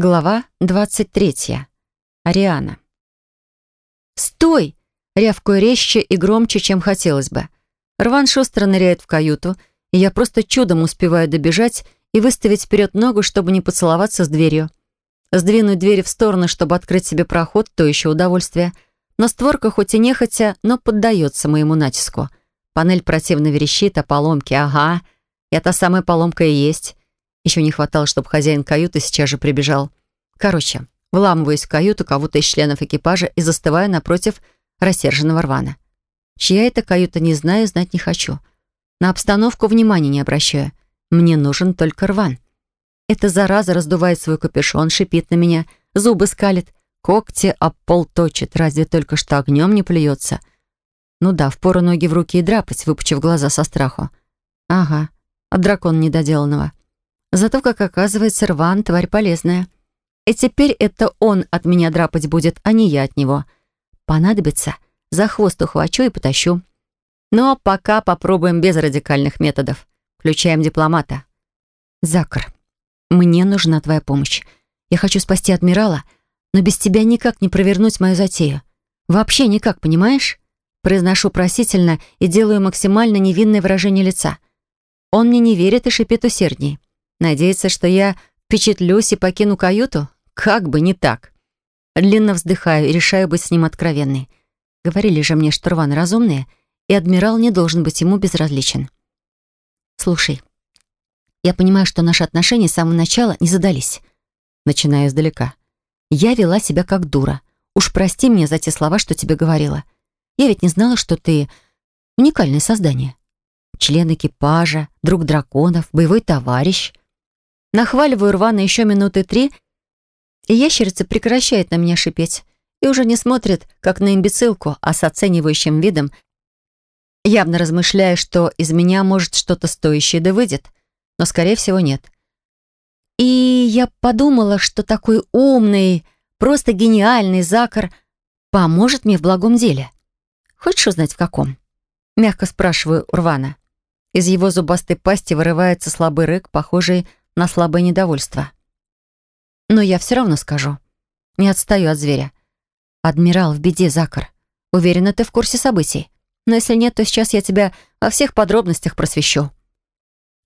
Глава 23. Ариана. «Стой!» — рявкаю резче и громче, чем хотелось бы. Рван шустро ныряет в каюту, и я просто чудом успеваю добежать и выставить вперед ногу, чтобы не поцеловаться с дверью. Сдвинуть двери в сторону, чтобы открыть себе проход, то еще удовольствие. Но створка хоть и нехотя, но поддается моему натиску. Панель противно верещит о поломке. Ага, я та самая поломка и есть. Еще не хватало, чтобы хозяин каюты сейчас же прибежал. Короче, вламываюсь в каюту кого-то из членов экипажа и застываю напротив рассерженного рвана. Чья это каюта, не знаю, знать не хочу. На обстановку внимания не обращаю. Мне нужен только рван. Эта зараза раздувает свой капюшон, шипит на меня, зубы скалит, когти об пол точит, разве только что огнем не плюется. Ну да, впору ноги в руки и драпать, выпучив глаза со страху. Ага, от дракона недоделанного. Зато, как оказывается, рван — тварь полезная. И теперь это он от меня драпать будет, а не я от него. Понадобится, за хвост ухвачу и потащу. Но пока попробуем без радикальных методов. Включаем дипломата. Закр, мне нужна твоя помощь. Я хочу спасти адмирала, но без тебя никак не провернуть мою затею. Вообще никак, понимаешь? Произношу просительно и делаю максимально невинное выражение лица. Он мне не верит и шипит усердней. Надеется, что я впечатлюсь и покину каюту? Как бы не так. Длинно вздыхаю и решаю быть с ним откровенной. Говорили же мне, что Рван разумные, и адмирал не должен быть ему безразличен. Слушай, я понимаю, что наши отношения с самого начала не задались. Начиная издалека. Я вела себя как дура. Уж прости меня за те слова, что тебе говорила. Я ведь не знала, что ты уникальное создание. Член экипажа, друг драконов, боевой товарищ. Нахваливаю рвано еще минуты три, и ящерица прекращает на меня шипеть и уже не смотрит, как на имбецилку, а с оценивающим видом, явно размышляя, что из меня может что-то стоящее да выйдет, но, скорее всего, нет. И я подумала, что такой умный, просто гениальный Закар поможет мне в благом деле. Хочешь узнать, в каком? Мягко спрашиваю Урвана. Из его зубастой пасти вырывается слабый рык, похожий на слабое недовольство. Но я все равно скажу. Не отстаю от зверя. «Адмирал в беде, Закар. Уверена, ты в курсе событий. Но если нет, то сейчас я тебя во всех подробностях просвещу».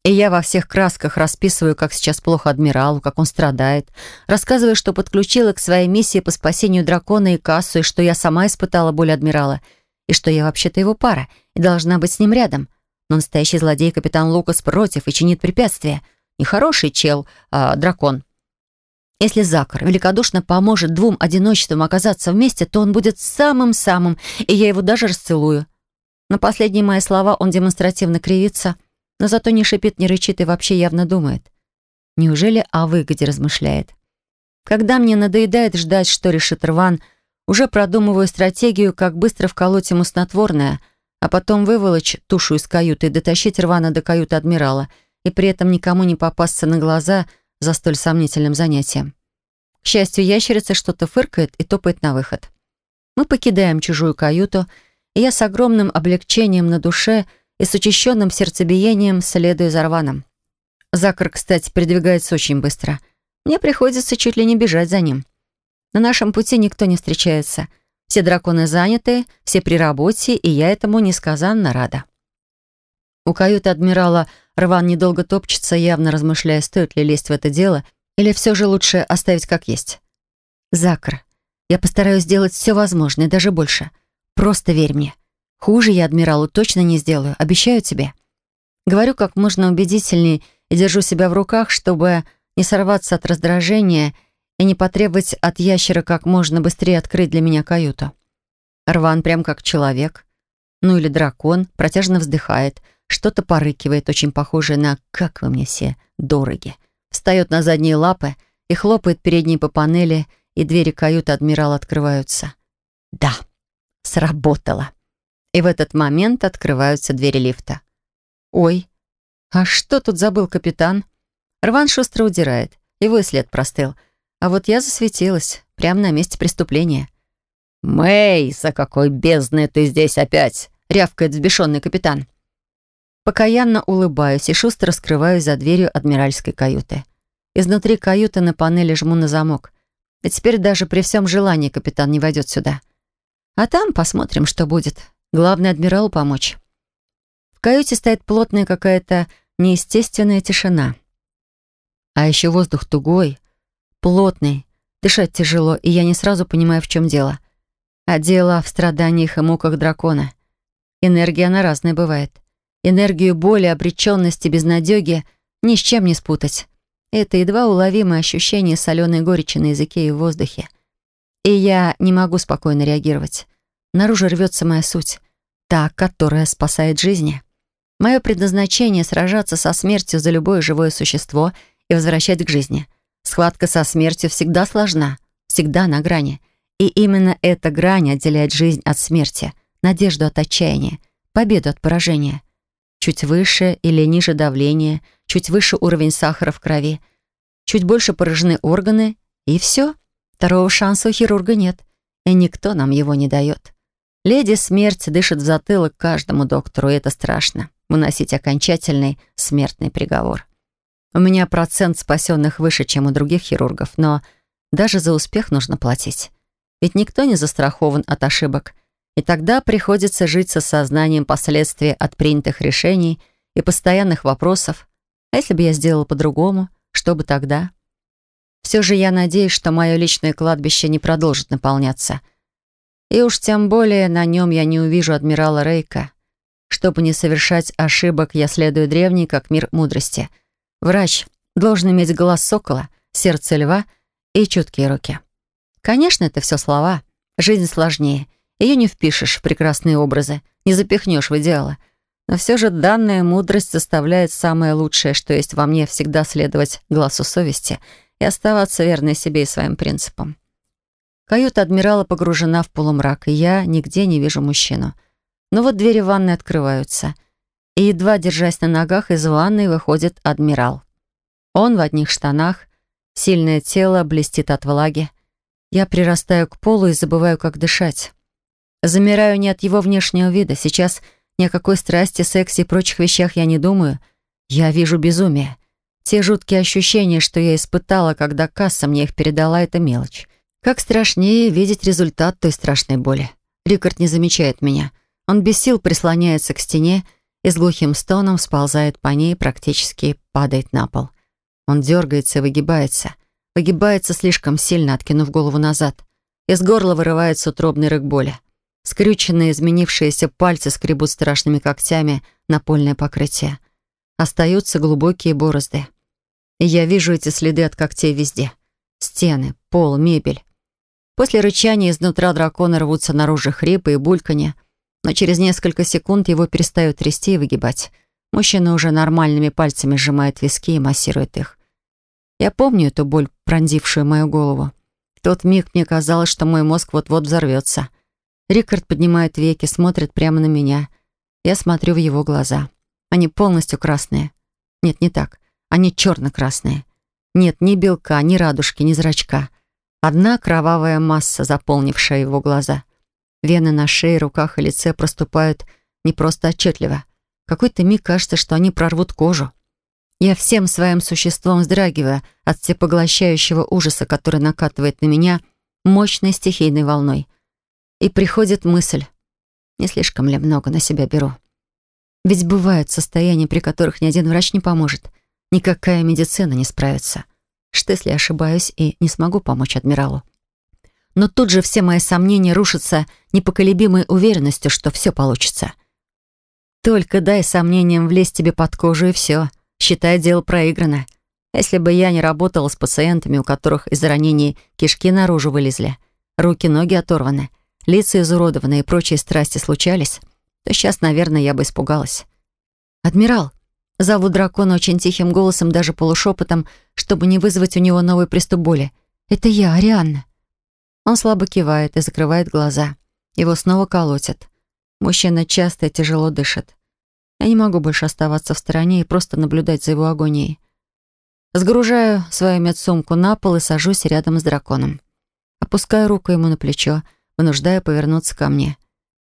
И я во всех красках расписываю, как сейчас плохо адмиралу, как он страдает. Рассказываю, что подключила к своей миссии по спасению дракона и кассу, и что я сама испытала боль адмирала, и что я вообще-то его пара и должна быть с ним рядом. Но настоящий злодей капитан Лукас против и чинит препятствия. Не хороший чел, а дракон. Если Закар великодушно поможет двум одиночествам оказаться вместе, то он будет самым-самым, и я его даже расцелую. На последние мои слова он демонстративно кривится, но зато не шипит, не рычит и вообще явно думает. Неужели о выгоде размышляет? Когда мне надоедает ждать, что решит Рван, уже продумываю стратегию, как быстро вколоть ему снотворное, а потом выволочь тушу из каюты и дотащить Рвана до каюты адмирала — и при этом никому не попасться на глаза за столь сомнительным занятием. К счастью, ящерица что-то фыркает и топает на выход. Мы покидаем чужую каюту, и я с огромным облегчением на душе и с учащенным сердцебиением следую за рваном. Закр, кстати, передвигается очень быстро. Мне приходится чуть ли не бежать за ним. На нашем пути никто не встречается. Все драконы заняты, все при работе, и я этому несказанно рада. У каюты адмирала Рван недолго топчется, явно размышляя, стоит ли лезть в это дело, или все же лучше оставить как есть. «Закр, я постараюсь сделать все возможное, даже больше. Просто верь мне. Хуже я адмиралу точно не сделаю, обещаю тебе». Говорю как можно убедительней и держу себя в руках, чтобы не сорваться от раздражения и не потребовать от ящера как можно быстрее открыть для меня каюту. Рван прям как человек, ну или дракон, протяжно вздыхает, что-то порыкивает, очень похожее на «как вы мне все дороги». Встает на задние лапы и хлопает передней по панели, и двери каюты адмирала открываются. Да, сработало. И в этот момент открываются двери лифта. Ой, а что тут забыл капитан? Рван шустро удирает, его и след простыл. А вот я засветилась, прямо на месте преступления. «Мэй, за какой бездны ты здесь опять?» — рявкает взбешенный капитан. Покаянно улыбаюсь и шустро скрываюсь за дверью адмиральской каюты. Изнутри каюты на панели жму на замок. И теперь даже при всем желании капитан не войдет сюда. А там посмотрим, что будет. Главное адмиралу помочь. В каюте стоит плотная какая-то неестественная тишина. А еще воздух тугой, плотный, дышать тяжело, и я не сразу понимаю, в чем дело. А дело в страданиях и муках дракона. Энергия, она разная бывает. Энергию боли, обреченности, безнадеги ни с чем не спутать. Это едва уловимое ощущение соленой горечи на языке и в воздухе. И я не могу спокойно реагировать. Наружу рвется моя суть, та, которая спасает жизни. Мое предназначение — сражаться со смертью за любое живое существо и возвращать к жизни. Схватка со смертью всегда сложна, всегда на грани. И именно эта грань отделяет жизнь от смерти, надежду от отчаяния, победу от поражения. Чуть выше или ниже давление, чуть выше уровень сахара в крови, чуть больше поражены органы, и все. Второго шанса у хирурга нет, и никто нам его не дает. Леди Смерть дышит в затылок каждому доктору, и это страшно выносить окончательный смертный приговор. У меня процент спасенных выше, чем у других хирургов, но даже за успех нужно платить. Ведь никто не застрахован от ошибок. И тогда приходится жить со сознанием последствий от принятых решений и постоянных вопросов. А если бы я сделала по-другому, что бы тогда? Все же я надеюсь, что мое личное кладбище не продолжит наполняться. И уж тем более на нем я не увижу адмирала Рейка. Чтобы не совершать ошибок, я следую древней, как мир мудрости. Врач должен иметь глаз сокола, сердце льва и чуткие руки. Конечно, это все слова. Жизнь сложнее. Ее не впишешь в прекрасные образы, не запихнешь в идеалы. Но все же данная мудрость заставляет самое лучшее, что есть во мне, всегда следовать глазу совести и оставаться верной себе и своим принципам. Каюта адмирала погружена в полумрак, и я нигде не вижу мужчину — но вот двери ванной открываются, и, едва держась на ногах, из ванной выходит адмирал. Он в одних штанах, сильное тело блестит от влаги. Я прирастаю к полу и забываю, как дышать. Замираю не от его внешнего вида. Сейчас ни о какой страсти, сексе и прочих вещах я не думаю. Я вижу безумие. Те жуткие ощущения, что я испытала, когда касса мне их передала, это мелочь. Как страшнее видеть результат той страшной боли. Рикард не замечает меня. Он без сил прислоняется к стене и с глухим стоном сползает по ней, практически падает на пол. Он дергается и выгибается. Выгибается слишком сильно, откинув голову назад. Из горла вырывается утробный рык боли. Скрюченные, изменившиеся пальцы скребут страшными когтями напольное покрытие. Остаются глубокие борозды. И я вижу эти следы от когтей везде. Стены, пол, мебель. После рычания изнутра дракона рвутся наружу хрипы и бульканье но через несколько секунд его перестают трясти и выгибать. Мужчина уже нормальными пальцами сжимает виски и массирует их. Я помню эту боль, пронзившую мою голову. В тот миг мне казалось, что мой мозг вот-вот взорвется. Рикард поднимает веки, смотрит прямо на меня. Я смотрю в его глаза. Они полностью красные. Нет, не так. Они черно-красные. Нет ни белка, ни радужки, ни зрачка. Одна кровавая масса, заполнившая его глаза — Вены на шее, руках и лице проступают не просто отчетливо. какой-то миг кажется, что они прорвут кожу. Я всем своим существом вздрагиваю от всепоглощающего ужаса, который накатывает на меня мощной стихийной волной. И приходит мысль, не слишком ли много на себя беру. Ведь бывают состояния, при которых ни один врач не поможет, никакая медицина не справится. Что, если ошибаюсь и не смогу помочь адмиралу? но тут же все мои сомнения рушатся непоколебимой уверенностью, что все получится. Только дай сомнениям влезть тебе под кожу, и все. Считай, дело проиграно. Если бы я не работала с пациентами, у которых из ранений кишки наружу вылезли, руки-ноги оторваны, лица изуродованы и прочие страсти случались, то сейчас, наверное, я бы испугалась. «Адмирал!» Зову дракона очень тихим голосом, даже полушепотом, чтобы не вызвать у него новый приступ боли. «Это я, Арианна». Он слабо кивает и закрывает глаза. Его снова колотят. Мужчина часто и тяжело дышит. Я не могу больше оставаться в стороне и просто наблюдать за его агонией. Сгружаю свою медсумку на пол и сажусь рядом с драконом. Опускаю руку ему на плечо, вынуждая повернуться ко мне.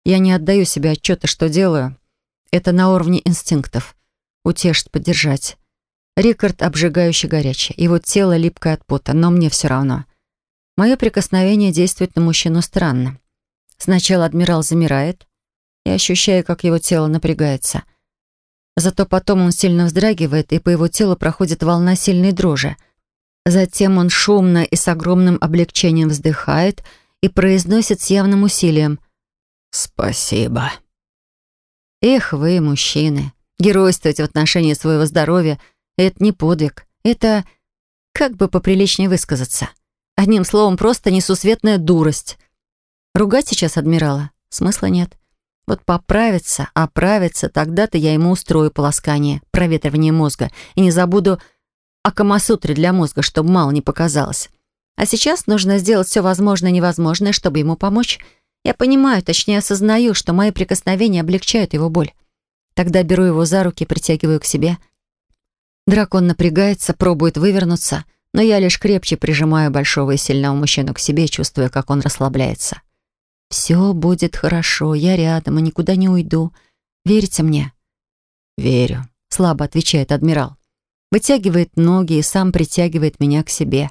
Я не отдаю себе отчета, что делаю. Это на уровне инстинктов. Утешить, поддержать. Рикард обжигающе горячий, его тело липкое от пота, но мне все равно. Мое прикосновение действует на мужчину странно. Сначала адмирал замирает, и ощущаю, как его тело напрягается. Зато потом он сильно вздрагивает, и по его телу проходит волна сильной дрожи. Затем он шумно и с огромным облегчением вздыхает и произносит с явным усилием «Спасибо». Эх вы, мужчины, геройствовать в отношении своего здоровья — это не подвиг. Это, как бы поприличнее высказаться. Одним словом, просто несусветная дурость. Ругать сейчас адмирала смысла нет. Вот поправиться, оправиться, тогда-то я ему устрою полоскание, проветривание мозга. И не забуду о камасутре для мозга, чтобы мало не показалось. А сейчас нужно сделать все возможное и невозможное, чтобы ему помочь. Я понимаю, точнее осознаю, что мои прикосновения облегчают его боль. Тогда беру его за руки, притягиваю к себе — Дракон напрягается, пробует вывернуться, но я лишь крепче прижимаю большого и сильного мужчину к себе, чувствуя, как он расслабляется. «Все будет хорошо, я рядом и никуда не уйду. Верите мне?» «Верю», — слабо отвечает адмирал. Вытягивает ноги и сам притягивает меня к себе.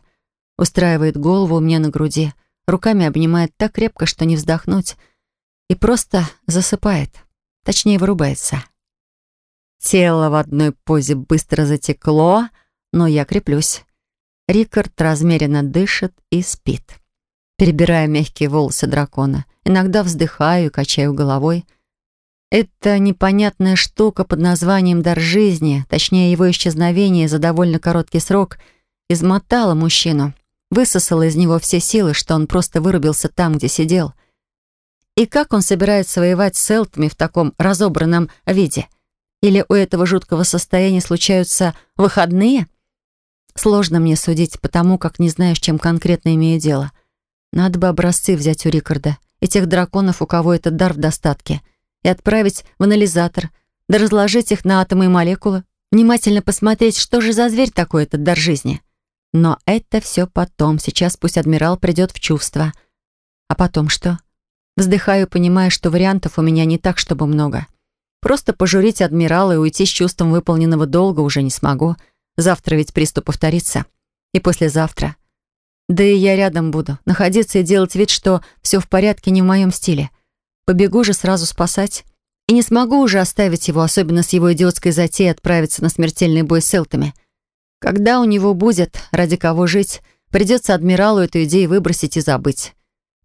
Устраивает голову у меня на груди, руками обнимает так крепко, что не вздохнуть, и просто засыпает, точнее вырубается. Тело в одной позе быстро затекло, но я креплюсь. Рикард размеренно дышит и спит. Перебирая мягкие волосы дракона, иногда вздыхаю и качаю головой. Это непонятная штука под названием «дар жизни», точнее, его исчезновение за довольно короткий срок, измотала мужчину, высосала из него все силы, что он просто вырубился там, где сидел. И как он собирается воевать с элтами в таком разобранном виде — или у этого жуткого состояния случаются выходные? Сложно мне судить, потому как не знаю, с чем конкретно имею дело. Надо бы образцы взять у Рикарда и тех драконов, у кого этот дар в достатке, и отправить в анализатор, да разложить их на атомы и молекулы, внимательно посмотреть, что же за зверь такой этот дар жизни. Но это все потом. Сейчас пусть адмирал придет в чувство. А потом что? Вздыхаю, понимая, что вариантов у меня не так, чтобы много. Просто пожурить адмирала и уйти с чувством выполненного долга уже не смогу. Завтра ведь приступ повторится. И послезавтра. Да и я рядом буду. Находиться и делать вид, что все в порядке не в моем стиле. Побегу же сразу спасать. И не смогу уже оставить его, особенно с его идиотской затеей отправиться на смертельный бой с селтами. Когда у него будет, ради кого жить, придется адмиралу эту идею выбросить и забыть.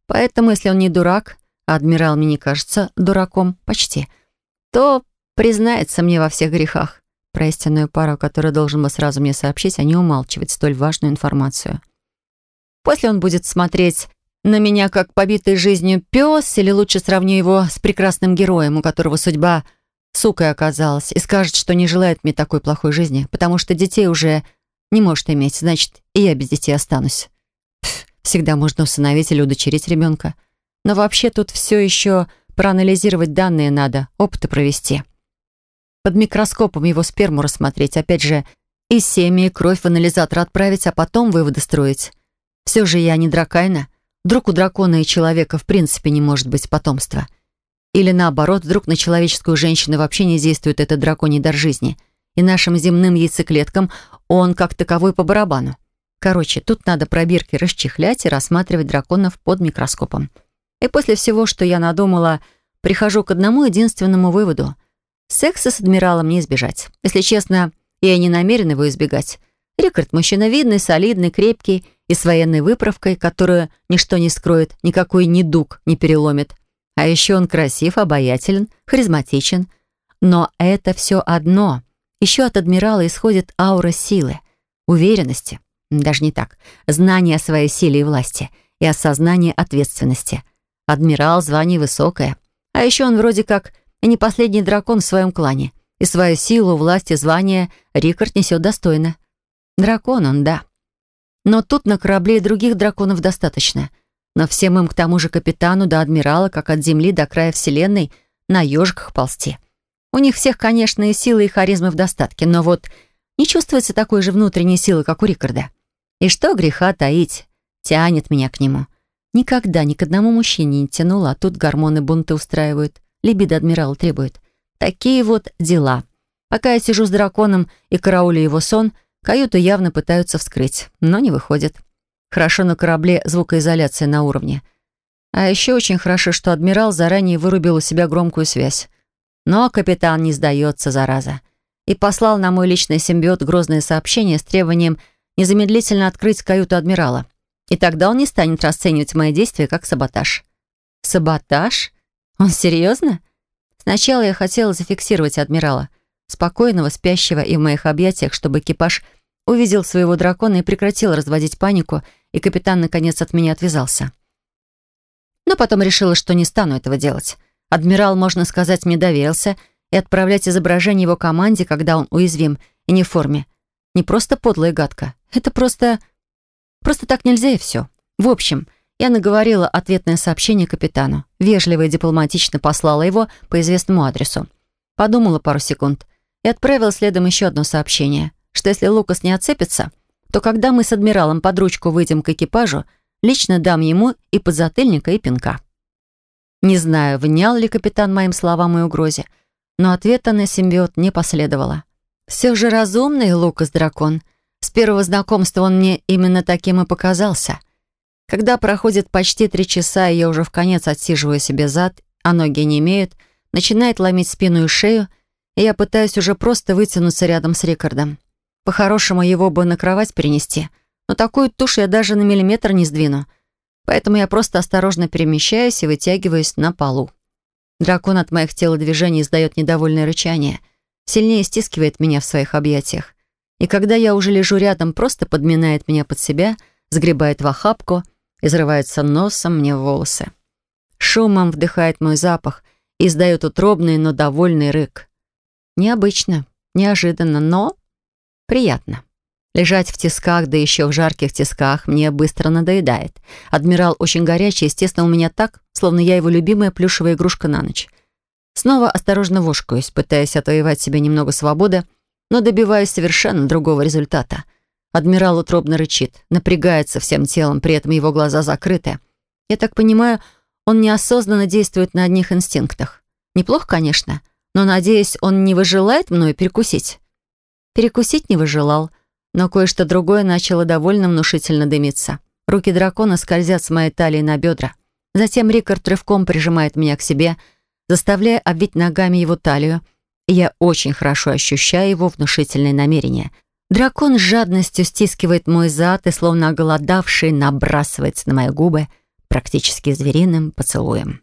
Поэтому, если он не дурак, а адмирал мне не кажется дураком, почти — то признается мне во всех грехах. Про истинную пару, которая должен бы сразу мне сообщить, а не умалчивать столь важную информацию. После он будет смотреть на меня как побитый жизнью пес, или лучше сравню его с прекрасным героем, у которого судьба сукой оказалась, и скажет, что не желает мне такой плохой жизни, потому что детей уже не может иметь, значит, и я без детей останусь. Пф, всегда можно усыновить или удочерить ребенка. Но вообще тут все еще Проанализировать данные надо, опыты провести. Под микроскопом его сперму рассмотреть, опять же, и семя, и кровь в анализатор отправить, а потом выводы строить. Все же я не дракайна. Вдруг у дракона и человека в принципе не может быть потомства. Или наоборот, вдруг на человеческую женщину вообще не действует этот драконий дар жизни. И нашим земным яйцеклеткам он как таковой по барабану. Короче, тут надо пробирки расчехлять и рассматривать драконов под микроскопом. И после всего, что я надумала, прихожу к одному единственному выводу. Секса с адмиралом не избежать. Если честно, я не намерен его избегать. Рикард мужчина видный, солидный, крепкий и с военной выправкой, которую ничто не скроет, никакой недуг не переломит. А еще он красив, обаятелен, харизматичен. Но это все одно. Еще от адмирала исходит аура силы, уверенности, даже не так, знание о своей силе и власти и осознание ответственности. Адмирал, звание высокое. А еще он вроде как не последний дракон в своем клане. И свою силу, власть и звание Рикард несет достойно. Дракон он, да. Но тут на корабле и других драконов достаточно. Но всем им к тому же капитану до адмирала, как от земли до края вселенной, на ежиках ползти. У них всех, конечно, и силы, и харизмы в достатке, но вот не чувствуется такой же внутренней силы, как у Рикарда. И что греха таить, тянет меня к нему. Никогда ни к одному мужчине не тянуло, а тут гормоны бунты устраивают. Либидо адмирал требует. Такие вот дела. Пока я сижу с драконом и караулю его сон, каюту явно пытаются вскрыть, но не выходит. Хорошо на корабле звукоизоляция на уровне. А еще очень хорошо, что адмирал заранее вырубил у себя громкую связь. Но капитан не сдается, зараза. И послал на мой личный симбиот грозное сообщение с требованием незамедлительно открыть каюту адмирала. И тогда он не станет расценивать мои действия как саботаж. Саботаж? Он серьезно? Сначала я хотела зафиксировать адмирала, спокойного, спящего и в моих объятиях, чтобы экипаж увидел своего дракона и прекратил разводить панику, и капитан наконец от меня отвязался. Но потом решила, что не стану этого делать. Адмирал, можно сказать, мне доверился, и отправлять изображение его команде, когда он уязвим и не в форме, не просто подло и гадко. Это просто... Просто так нельзя и все. В общем, я наговорила ответное сообщение капитану. Вежливо и дипломатично послала его по известному адресу. Подумала пару секунд и отправила следом еще одно сообщение, что если Лукас не отцепится, то когда мы с адмиралом под ручку выйдем к экипажу, лично дам ему и подзатыльника, и пинка. Не знаю, внял ли капитан моим словам и угрозе, но ответа на симбиот не последовало. Все же разумный Лукас-дракон. С первого знакомства он мне именно таким и показался. Когда проходит почти три часа, и я уже в конец отсиживаю себе зад, а ноги не имеют, начинает ломить спину и шею, и я пытаюсь уже просто вытянуться рядом с Рикардом. По-хорошему, его бы на кровать перенести, но такую тушь я даже на миллиметр не сдвину, поэтому я просто осторожно перемещаюсь и вытягиваюсь на полу. Дракон от моих телодвижений издает недовольное рычание — сильнее стискивает меня в своих объятиях. И когда я уже лежу рядом, просто подминает меня под себя, сгребает в охапку и зарывается носом мне в волосы. Шумом вдыхает мой запах и издает утробный, но довольный рык. Необычно, неожиданно, но приятно. Лежать в тисках, да еще в жарких тисках, мне быстро надоедает. Адмирал очень горячий, естественно, у меня так, словно я его любимая плюшевая игрушка на ночь. Снова осторожно вошкаюсь, пытаясь отвоевать себе немного свободы, но добиваюсь совершенно другого результата. Адмирал утробно рычит, напрягается всем телом, при этом его глаза закрыты. Я так понимаю, он неосознанно действует на одних инстинктах. Неплохо, конечно, но, надеюсь, он не выжелает мною перекусить. Перекусить не выжелал, но кое-что другое начало довольно внушительно дымиться. Руки дракона скользят с моей талии на бедра. Затем Рикард рывком прижимает меня к себе — заставляя обвить ногами его талию, и я очень хорошо ощущаю его внушительные намерения. Дракон с жадностью стискивает мой зад и, словно оголодавший, набрасывается на мои губы практически звериным поцелуем.